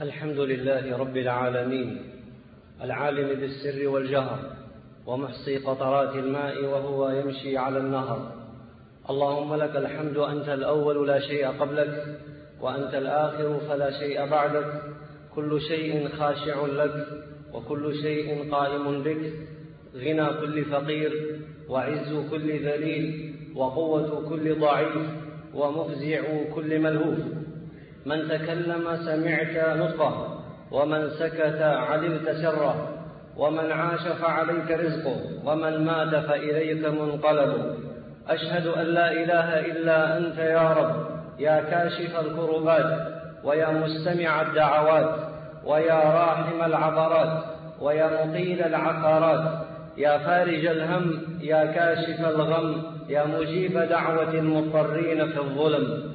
الحمد لله رب العالمين العالم بالسر والجهر ومحصي قطرات الماء وهو يمشي على النهر. اللهم لك الحمد أنت الأول لا شيء قبلك وأنت الآخر فلا شيء بعدك. كل شيء خاشع لك وكل شيء قائم بك. غنى كل فقير وعز كل ذليل وقوة كل ضعيف ومفزع كل ملهوف. من تكلم سمعت نطقه ومن سكت علمت سره ومن عاش فعليك رزقه ومن مات فإليك منقلب. أشهد أن لا إله إلا أنت يا رب يا كاشف الكربات ويا مستمع الدعوات ويا راحم العبرات ويا مطيل العثرات يا فارج الهم يا كاشف الغم يا مجيب دعوة المضطرين في الظلم.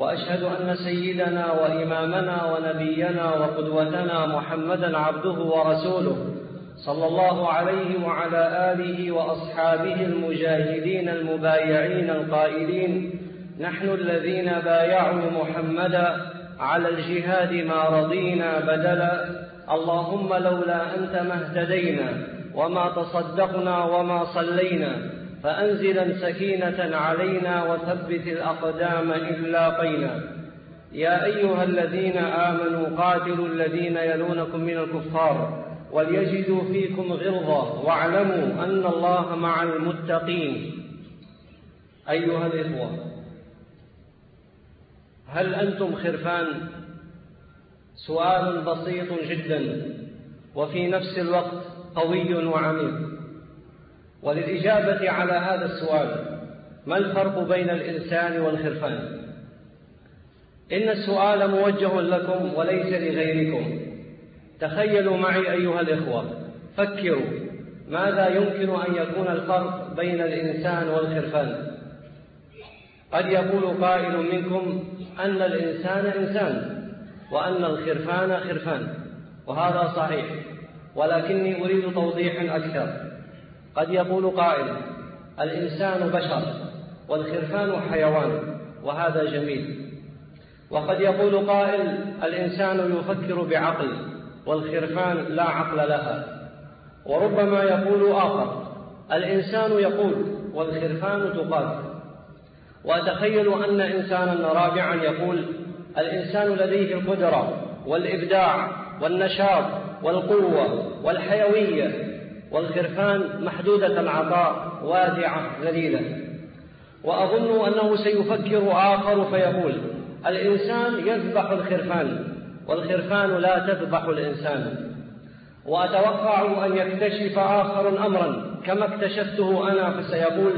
وأشهد أن سيدنا وإمامنا ونبينا وقدوتنا محمدا عبده ورسوله صلى الله عليه وعلى آله وأصحابه المجاهدين المبايعين القائلين نحن الذين بايعوا محمدا على الجهاد ما رضينا بدلا اللهم لولا أنت ما اهتدينا وما تصدقنا وما صلينا فأنزلا سكينة علينا وثبت الأقدام إن لاقينا. يا أيها الذين آمنوا قاتلوا الذين يلونكم من الكفار وليجدوا فيكم غلظة واعلموا أن الله مع المتقين. أيها الإخوة هل أنتم خرفان؟ سؤال بسيط جدا وفي نفس الوقت قوي وعميق. وللإجابة على هذا السؤال ما الفرق بين الإنسان والخرفان؟ إن السؤال موجه لكم وليس لغيركم. تخيلوا معي أيها الإخوة فكروا ماذا يمكن أن يكون الفرق بين الإنسان والخرفان؟ قد يقول قائل منكم أن الإنسان إنسان وأن الخرفان خرفان وهذا صحيح ولكني أريد توضيح أكثر. قد يقول قائل الإنسان بشر والخرفان حيوان وهذا جميل. وقد يقول قائل الإنسان يفكر بعقل والخرفان لا عقل لها. وربما يقول آخر الإنسان يقول والخرفان تقال. وأتخيل أن إنسانا رابعا يقول الإنسان لديه القدرة والإبداع والنشاط والقوة والحيوية والخرفان محدودة العطاء واسعة ذليلة وأظن أنه سيفكر آخر فيقول الإنسان يذبح الخرفان والخرفان لا تذبح الإنسان. وأتوقع أن يكتشف آخر أمرا كما اكتشفته أنا فسيقول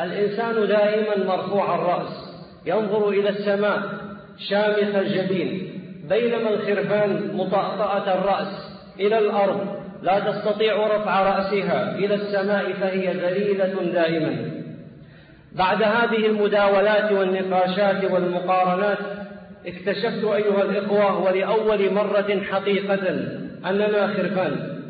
الإنسان دائما مرفوع الرأس ينظر إلى السماء شامخ الجبين بينما الخرفان مطأطأة الرأس إلى الأرض. لا تستطيع رفع رأسها إلى السماء فهي ذليلة دائما. بعد هذه المداولات والنقاشات والمقارنات اكتشفت أيها الإخوة ولأول مرة حقيقة أننا خرفان.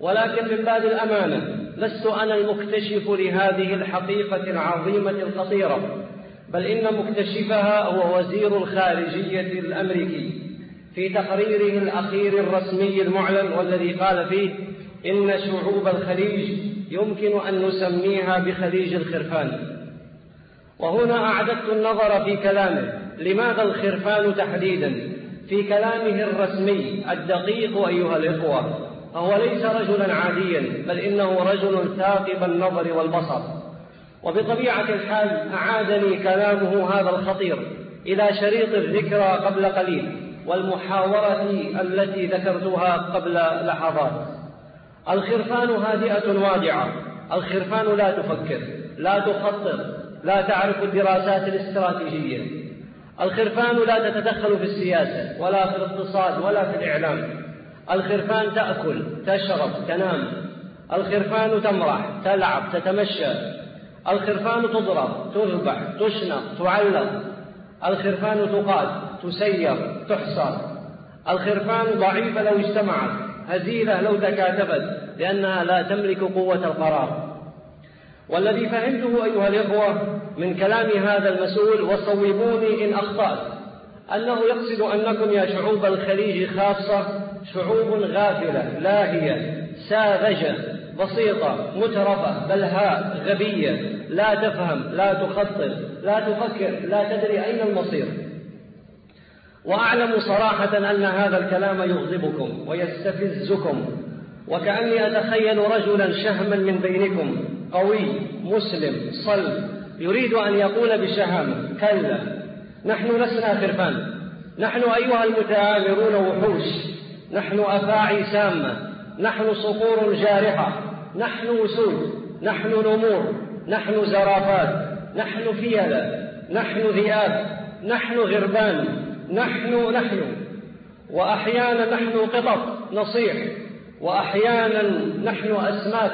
ولكن من باب الأمانة لست أنا المكتشف لهذه الحقيقة العظيمة الخطيرة بل إن مكتشفها هو وزير الخارجية الأمريكي. في تقريره الأخير الرسمي المعلن والذي قال فيه إن شعوب الخليج يمكن أن نسميها بخليج الخرفان. وهنا أعددت النظر في كلامه. لماذا الخرفان تحديدا؟ في كلامه الرسمي الدقيق أيها الإخوة هو ليس رجلا عاديا بل إنه رجل ثاقب النظر والبصر. وبطبيعة الحال أعادني كلامه هذا الخطير إلى شريط الذكرى قبل قليل. والمحاورة التي ذكرتها قبل لحظات. الخرفان هادئة واجعة الخرفان لا تفكر لا تخطط لا تعرف الدراسات الاستراتيجية. الخرفان لا تتدخل في السياسة ولا في الاقتصاد ولا في الإعلام. الخرفان تأكل تشرب تنام. الخرفان تمرح تلعب تتمشى. الخرفان تضرب تذبح تشنق تعلق. الخرفان تقاد تسير. تحصى. الخرفان ضعيفة لو اجتمعت هزيلة لو تكاتبت لأنها لا تملك قوة القرار. والذي فهمته أيها الإخوة من كلام هذا المسؤول وصوبوني إن أخطأت أنه يقصد أنكم يا شعوب الخليج خاصة شعوب غافلة لاهية ساذجة بسيطة مترفة بلهاء غبية لا تفهم لا تخطط لا تفكر لا تدري أين المصير. وأعلم صراحة أن هذا الكلام يغضبكم ويستفزكم وكأني أتخيل رجلا شهما من بينكم قوي مسلم صلب يريد أن يقول بشهامة كلا نحن لسنا خرفان نحن أيها المتآمرون وحوش نحن أفاعي سامة نحن صقور جارحة نحن أسود نحن نمور نحن زرافات نحن فيلة نحن ذئاب نحن غربان. نحن نحن وأحيانا نحن قطط نصيح وأحيانا نحن أسماك.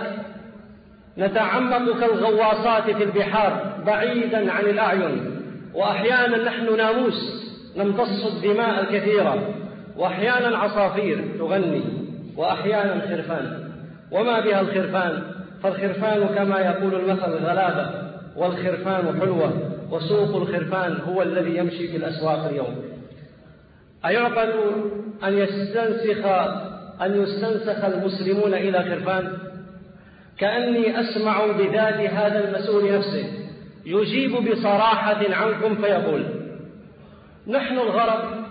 نتعمق كالغواصات في البحار بعيدا عن الأعين وأحيانا نحن ناموس نمتص الدماء الكثيرة وأحيانا عصافير تغني وأحيانا خرفان. وما بها الخرفان؟ فالخرفان كما يقول المثل غلابة والخرفان حلوة وسوق الخرفان هو الذي يمشي في الأسواق اليوم. أيعقل أن يستنسخ أن يستنسخ المسلمون إلى خرفان؟ كأني أسمع بذات هذا المسؤول نفسه يجيب بصراحة عنكم فيقول نحن الغرب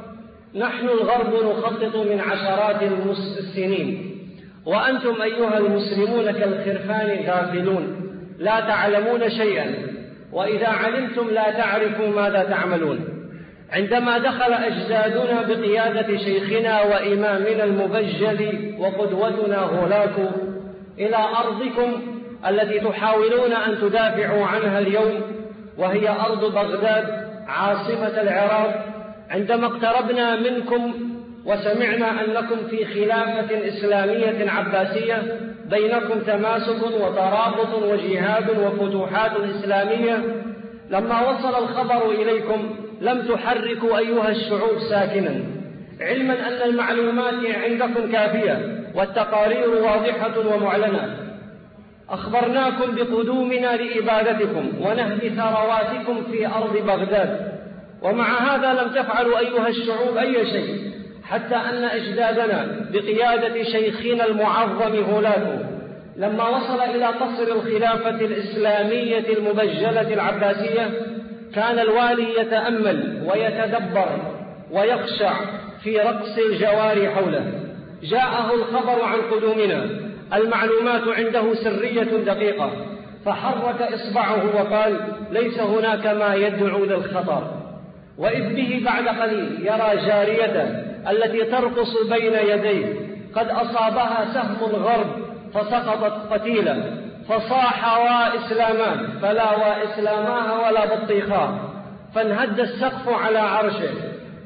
نحن الغرب نخطط من عشرات السنين وأنتم أيها المسلمون كالخرفان غافلون لا تعلمون شيئا وإذا علمتم لا تعرفوا ماذا تعملون. عندما دخل أجدادنا بقيادة شيخنا وإمامنا المبجل وقدوتنا هولاكو إلى أرضكم التي تحاولون أن تدافعوا عنها اليوم وهي أرض بغداد عاصمة العراق. عندما اقتربنا منكم وسمعنا أنكم في خلافة إسلامية عباسية بينكم تماسك وترابط وجهاد وفتوحات إسلامية. لما وصل الخبر إليكم لم تحركوا أيها الشعوب ساكنا. علما أن المعلومات عندكم كافية والتقارير واضحة ومعلنة. أخبرناكم بقدومنا لإبادتكم ونهب ثرواتكم في أرض بغداد. ومع هذا لم تفعلوا أيها الشعوب أي شيء حتى أن أجدادنا بقيادة شيخنا المعظم هولاكو لما وصل إلى قصر الخلافة الإسلامية المبجلة العباسية كان الوالي يتأمل ويتدبر ويخشع في رقص الجوار حوله. جاءه الخبر عن قدومنا. المعلومات عنده سرية دقيقة. فحرك إصبعه وقال ليس هناك ما يدعو للخطر. وإذ به بعد قليل يرى جارية التي ترقص بين يديه. قد أصابها سهم الغرب فسقطت قتيلة فصاح وإسلامان فلا وإسلاماها ولا بطيخا فانهد السقف على عرشه.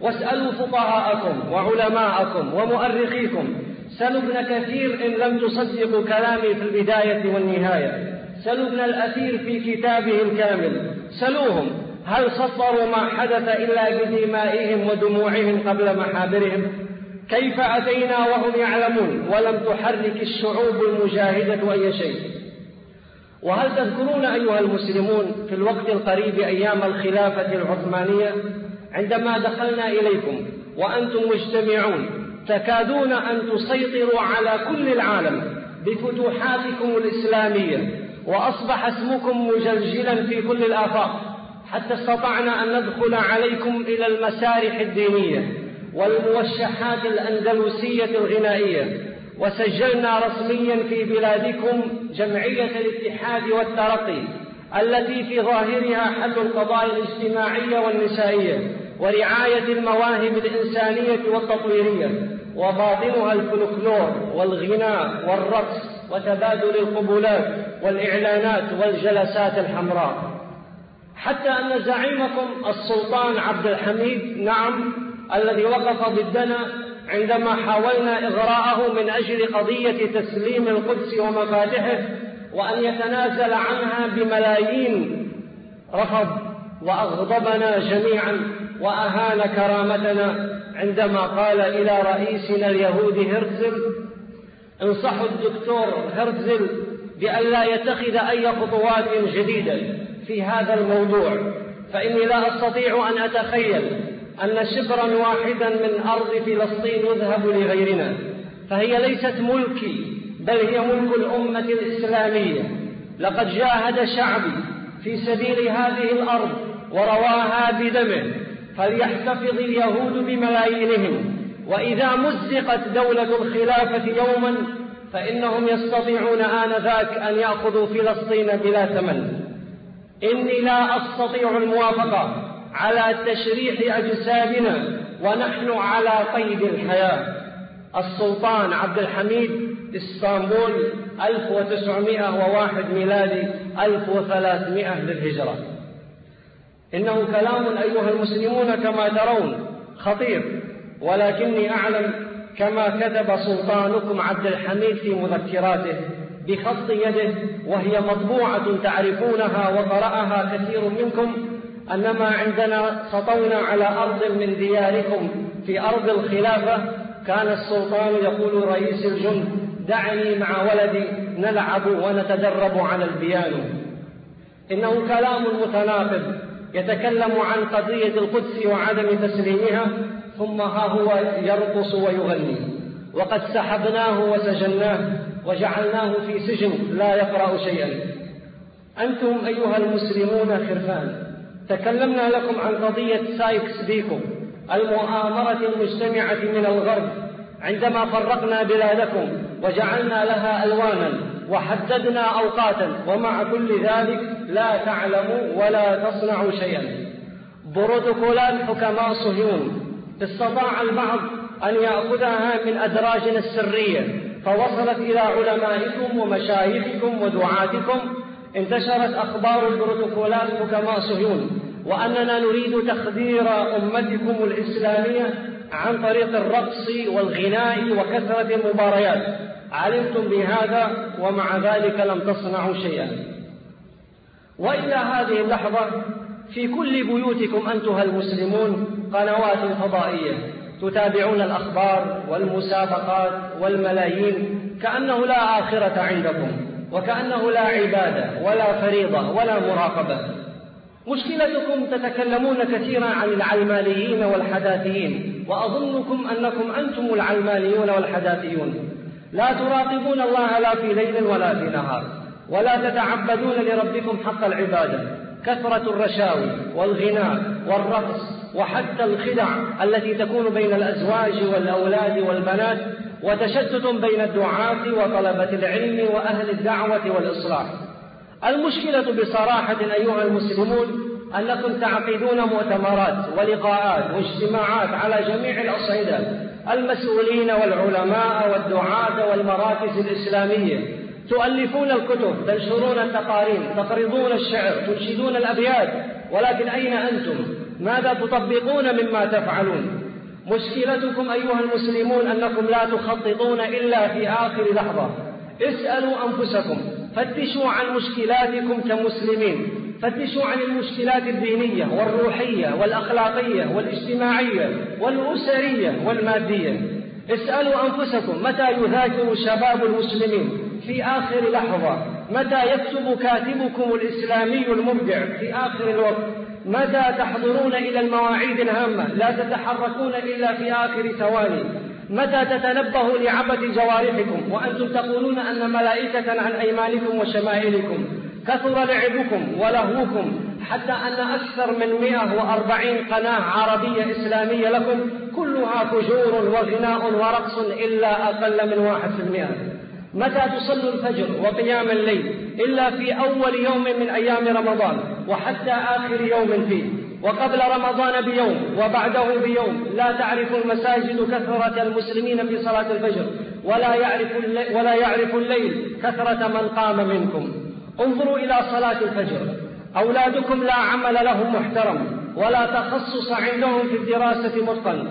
واسألوا فقهاءكم وعلماءكم ومؤرخيكم. سلوا ابن كثير إن لم تصدقوا كلامي في البداية والنهاية. سلوا ابن الأثير في كتابه الكامل سلوهم. هل سطروا ما حدث إلا بدمائهم ودموعهم قبل محابرهم كيف أتينا وهم يعلمون؟ ولم تحرك الشعوب المجاهدة أي شيء. وهل تذكرون أيها المسلمون في الوقت القريب أيام الخلافة العثمانية؟ عندما دخلنا إليكم وأنتم مجتمعون تكادون أن تسيطروا على كل العالم بفتوحاتكم الإسلامية وأصبح اسمكم مجلجلا في كل الآفاق حتى استطعنا أن ندخل عليكم إلى المسارح الدينية والموشحات الأندلسية الغنائية وسجلنا رسميا في بلادكم جمعية الاتحاد والترقي التي في ظاهرها حل القضايا الاجتماعية والنسائية ورعاية المواهب الإنسانية والتطويرية وباطنها الفلكلور والغناء والرقص وتبادل القبولات والإعلانات والجلسات الحمراء. حتى أن زعيمكم السلطان عبد الحميد نعم الذي وقف ضدنا عندما حاولنا إغراءه من أجل قضية تسليم القدس ومفاتحه وأن يتنازل عنها بملايين رفض وأغضبنا جميعا وأهان كرامتنا عندما قال إلى رئيسنا اليهودي هرتزل انصحوا الدكتور هرتزل بأن لا يتخذ أي خطوات جديدة في هذا الموضوع فإني لا أستطيع أن أتخيل أن شبرا واحدا من أرض فلسطين يذهب لغيرنا فهي ليست ملكي بل هي ملك الأمة الإسلامية. لقد جاهد شعبي في سبيل هذه الأرض ورواها بدمه فليحتفظ اليهود بملايينهم. وإذا مزقت دولة الخلافة يوما فإنهم يستطيعون آنذاك أن يأخذوا فلسطين بلا ثمن. إني لا أستطيع الموافقة. على تشريح أجسادنا ونحن على قيد الحياة. السلطان عبد الحميد إسطنبول 1901 ميلادي 1300 للهجرة. إنه كلام أيها المسلمون كما ترون خطير ولكني أعلم كما كتب سلطانكم عبد الحميد في مذكراته بخط يده وهي مطبوعة تعرفونها وقرأها كثير منكم أنما عندنا سطونا على أرض من دياركم في أرض الخلافة كان السلطان يقول رئيس الجند دعني مع ولدي نلعب ونتدرب على البيانو. إنه كلام متناقض يتكلم عن قضية القدس وعدم تسليمها ثم ها هو يرقص ويغني. وقد سحبناه وسجناه وجعلناه في سجن لا يقرأ شيئا. أنتم أيها المسلمون خرفان. تكلمنا لكم عن قضية سايكس بيكو المؤامرة المجتمعة من الغرب. عندما فرقنا بلادكم وجعلنا لها ألوانا وحددنا أوقاتا ومع كل ذلك لا تعلموا ولا تصنعوا شيئا. بروتوكولات حكماء صهيون استطاع البعض أن يأخذها من أدراجنا السرية فوصلت إلى علمائكم ومشايخكم ودعاتكم انتشرت أخبار البروتوكولات حكماء صهيون. وأننا نريد تخدير أمتكم الإسلامية عن طريق الرقص والغناء وكثرة المباريات. علمتم بهذا ومع ذلك لم تصنعوا شيئا. وإلى هذه اللحظة في كل بيوتكم أنتها المسلمون قنوات فضائية تتابعون الأخبار والمسابقات والملايين كأنه لا آخرة عندكم وكأنه لا عبادة ولا فريضة ولا مراقبة. مشكلتكم تتكلمون كثيرا عن العلمانيين والحداثيين وأظنكم أنكم أنتم العلمانيون والحداثيون. لا تراقبون الله لا في ليل ولا في نهار ولا تتعبدون لربكم حق العبادة كثرة الرشاوي والغناء والرقص وحتى الخدع التي تكون بين الأزواج والأولاد والبنات وتشتت بين الدعاة وطلبة العلم وأهل الدعوة والإصلاح. المشكلة بصراحة أيها المسلمون أنكم تعقدون مؤتمرات ولقاءات واجتماعات على جميع الأصعدة المسؤولين والعلماء والدعاة والمراكز الإسلامية. تؤلفون الكتب تنشرون التقارير تقرضون الشعر تنشدون الأبيات. ولكن أين أنتم؟ ماذا تطبقون مما تفعلون؟ مشكلتكم أيها المسلمون أنكم لا تخططون إلا في آخر لحظة. اسألوا أنفسكم. فتشوا عن مشكلاتكم كمسلمين. فتشوا عن المشكلات الدينية والروحية والأخلاقية والاجتماعية والأسرية والمادية. اسألوا أنفسكم متى يذاكر شباب المسلمين؟ في آخر لحظة متى يكتب كاتبكم الإسلامي المبدع؟ في آخر الوقت متى تحضرون إلى المواعيد الهامة؟ لا تتحركون إلا في آخر ثواني. متى تتنبه لعبث جوارحكم وأنتم تقولون أن ملائكة عن أيمانكم وشمائلكم كثر لعبكم ولهوكم حتى أن أكثر من 140 قناة عربية إسلامية لكم كلها فجور وغناء ورقص إلا أقل من واحد في المئة. متى تصلوا الفجر وقيام الليل إلا في أول يوم من أيام رمضان وحتى آخر يوم فيه. وقبل رمضان بيوم وبعده بيوم لا تعرف المساجد كثرة المسلمين في صلاة الفجر ولا يعرف ولا يعرف الليل كثرة من قام منكم. انظروا إلى صلاة الفجر. أولادكم لا عمل لهم محترم ولا تخصص عندهم في الدراسة متقن.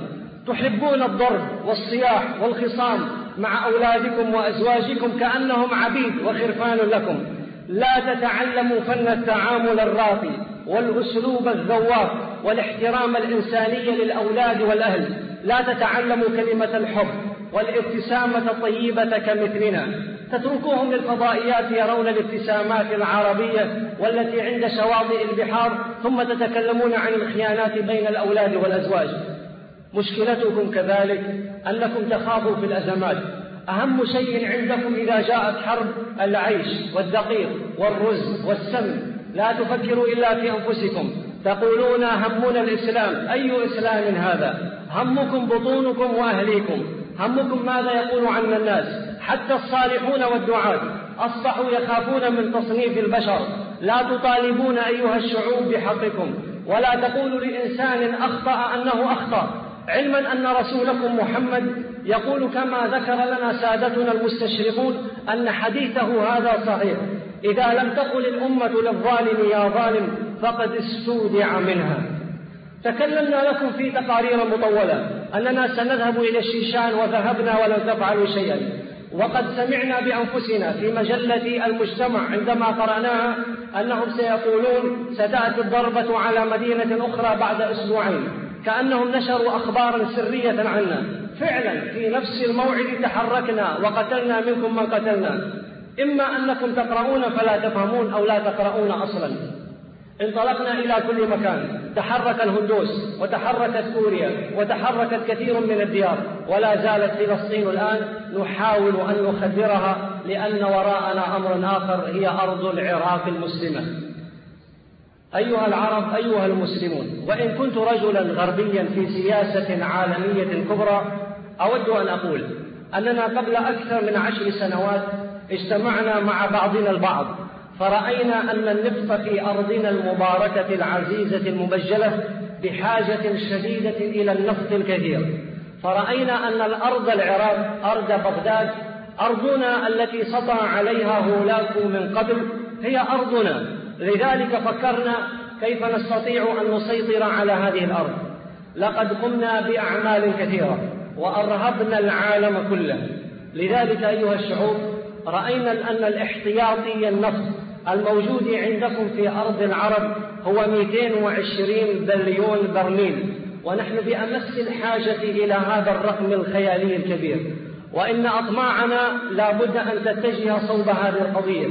تحبون الضرب والصياح والخصام مع أولادكم وأزواجكم كأنهم عبيد وخرفان لكم. لا تتعلموا فن التعامل الراقي والأسلوب الذواق والاحترام الإنساني للأولاد والأهل. لا تتعلموا كلمة الحب والابتسامة الطيبة كمثلنا. تتركوهم للفضائيات يرون الابتسامات العربية والتي عند شواطئ البحار ثم تتكلمون عن الخيانات بين الأولاد والأزواج. مشكلتكم كذلك أنكم تخافوا في الأزمات. أهم شيء عندكم إذا جاءت حرب العيش والدقيق والرز والسمن. لا تفكروا إلا في أنفسكم. تقولون همنا الإسلام. أي إسلام هذا؟ همكم بطونكم وأهليكم. همكم ماذا يقول عنا الناس؟ حتى الصالحون والدعاة. أصبحوا يخافون من تصنيف البشر. لا تطالبون أيها الشعوب بحقكم. ولا تقولوا لإنسان أخطأ أنه أخطأ. علما أن رسولكم محمد يقول كما ذكر لنا سادتنا المستشرقون أن حديثه هذا صحيح. إذا لم تقل الأمة للظالم يا ظالم فقد استودع منها. تكلمنا لكم في تقارير مطولة أننا سنذهب إلى الشيشان وذهبنا ولم تفعلوا شيئا. وقد سمعنا بأنفسنا في مجلة المجتمع عندما قرأناها أنهم سيقولون ستأتي الضربة على مدينة أخرى بعد أسبوعين. كأنهم نشروا أخبارا سرية عنا. فعلا في نفس الموعد تحركنا وقتلنا منكم من قتلنا. إما أنكم تقرؤون فلا تفهمون أو لا تقرؤون أصلا. انطلقنا إلى كل مكان. تحرك الهندوس وتحركت سوريا وتحركت كثير من الديار. ولا زالت فلسطين الآن نحاول أن نخدرها لأن وراءنا أمر آخر هي أرض العراق المسلمة. أيها العرب أيها المسلمون وإن كنت رجلا غربيا في سياسة عالمية كبرى أود أن أقول أننا قبل أكثر من عشر سنوات اجتمعنا مع بعضنا البعض فرأينا أن النفط في أرضنا المباركة العزيزة المبجلة بحاجة شديدة إلى النفط الكثير. فرأينا أن الأرض العراق أرض بغداد أرضنا التي سطع عليها هولاكو من قبل هي أرضنا. لذلك فكرنا كيف نستطيع أن نسيطر على هذه الأرض. لقد قمنا بأعمال كثيرة وأرهبنا العالم كله. لذلك أيها الشعوب رأينا أن الاحتياطي النفط الموجود عندكم في أرض العرب هو 220 بليون برميل. ونحن بأمس الحاجة إلى هذا الرقم الخيالي الكبير. وإن أطماعنا لا بد أن تتجه صوب هذه القضية.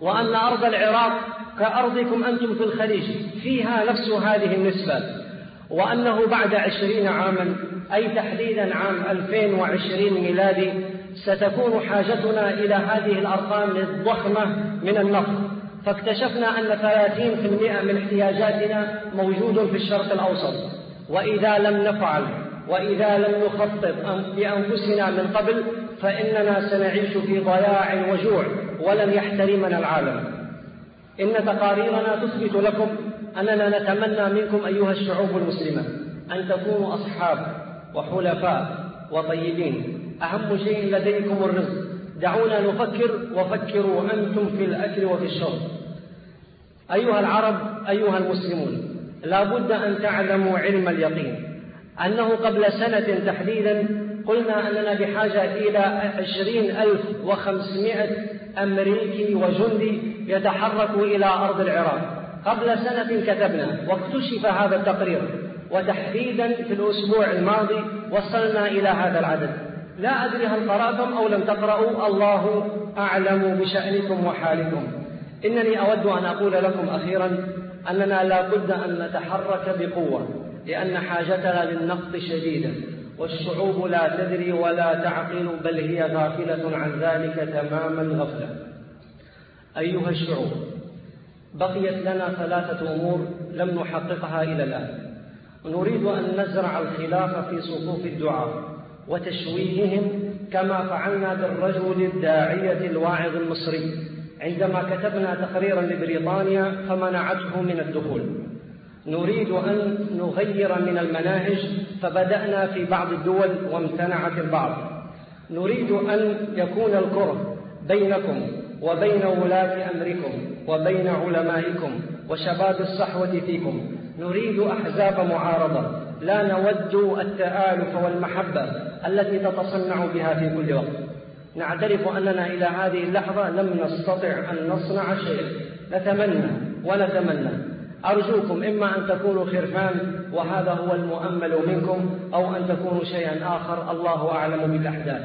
وأن أرض العراق كأرضكم أنتم في الخليج فيها نفس هذه النسبة. وأنه بعد عشرين عاما أي تحديدا عام 2020 ميلادي ستكون حاجتنا إلى هذه الأرقام الضخمة من النفط. فاكتشفنا أن 30% من احتياجاتنا موجود في الشرق الأوسط. وإذا لم نفعل وإذا لم نخطط بأنفسنا من قبل فإننا سنعيش في ضياع وجوع. ولن يحترمنا العالم. إن تقاريرنا تثبت لكم أننا نتمنى منكم أيها الشعوب المسلمة أن تكونوا أصحاب وحلفاء وطيبين. أهم شيء لديكم الرزق. دعونا نفكر وفكروا أنتم في الأكل وفي الشرب. أيها العرب أيها المسلمون لا بد أن تعلموا علم اليقين. أنه قبل سنة تحديدا قلنا أننا بحاجة إلى عشرين ألف وخمسمائة أمريكي وجندي يتحرك إلى أرض العراق. قبل سنة كتبنا واكتشف هذا التقرير وتحديدا في الأسبوع الماضي وصلنا إلى هذا العدد. لا أدري هل قرأتم أو لم تقرأوا الله أعلم بشأنكم وحالكم. إنني أود أن أقول لكم أخيرا أننا لا بد أن نتحرك بقوة لأن حاجتنا للنقد شديدة. والشعوب لا تدري ولا تعقل بل هي غافلة عن ذلك تماما غفلة. أيها الشعوب بقيت لنا ثلاثة أمور لم نحققها إلى الآن. نريد أن نزرع الخلاف في صفوف الدعاء وتشويههم كما فعلنا بالرجل الداعية الواعظ المصري. عندما كتبنا تقريرا لبريطانيا فمنعته من الدخول. نريد أن نغير من المناهج فبدأنا في بعض الدول وامتنعت البعض. نريد أن يكون الكره بينكم وبين ولاة أمركم وبين علمائكم وشباب الصحوة فيكم. نريد أحزاب معارضة. لا نود التآلف والمحبة التي تتصنع بها في كل وقت. نعترف أننا إلى هذه اللحظة لم نستطع أن نصنع شيئا نتمنى ونتمنى. أرجوكم إما أن تكونوا خرفان وهذا هو المؤمل منكم أو أن تكونوا شيئا آخر الله أعلم بالأحداث.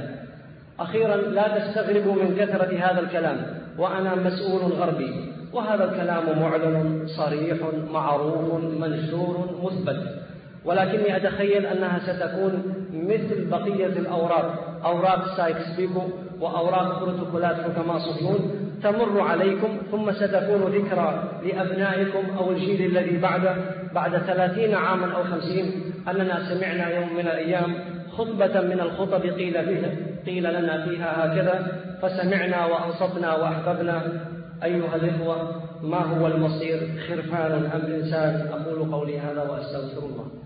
أخيرا لا تستغربوا من كثرة هذا الكلام وأنا مسؤول غربي وهذا الكلام معلن صريح معروف منشور مثبت. ولكني أتخيل أنها ستكون مثل بقية الأوراق أوراق سايكس بيكو وأوراق بروتوكولات حكماء صهيون تمر عليكم ثم ستكون ذكرى لأبنائكم أو الجيل الذي بعده بعد ثلاثين عاما أو خمسين أننا سمعنا يوم من الأيام خطبة من الخطب قيل فيها قيل لنا فيها هكذا فسمعنا وأنصتنا وأحببنا. أيها الإخوة ما هو المصير؟ خرفان أم إنسان؟ أقول قولي هذا وأستغفر الله.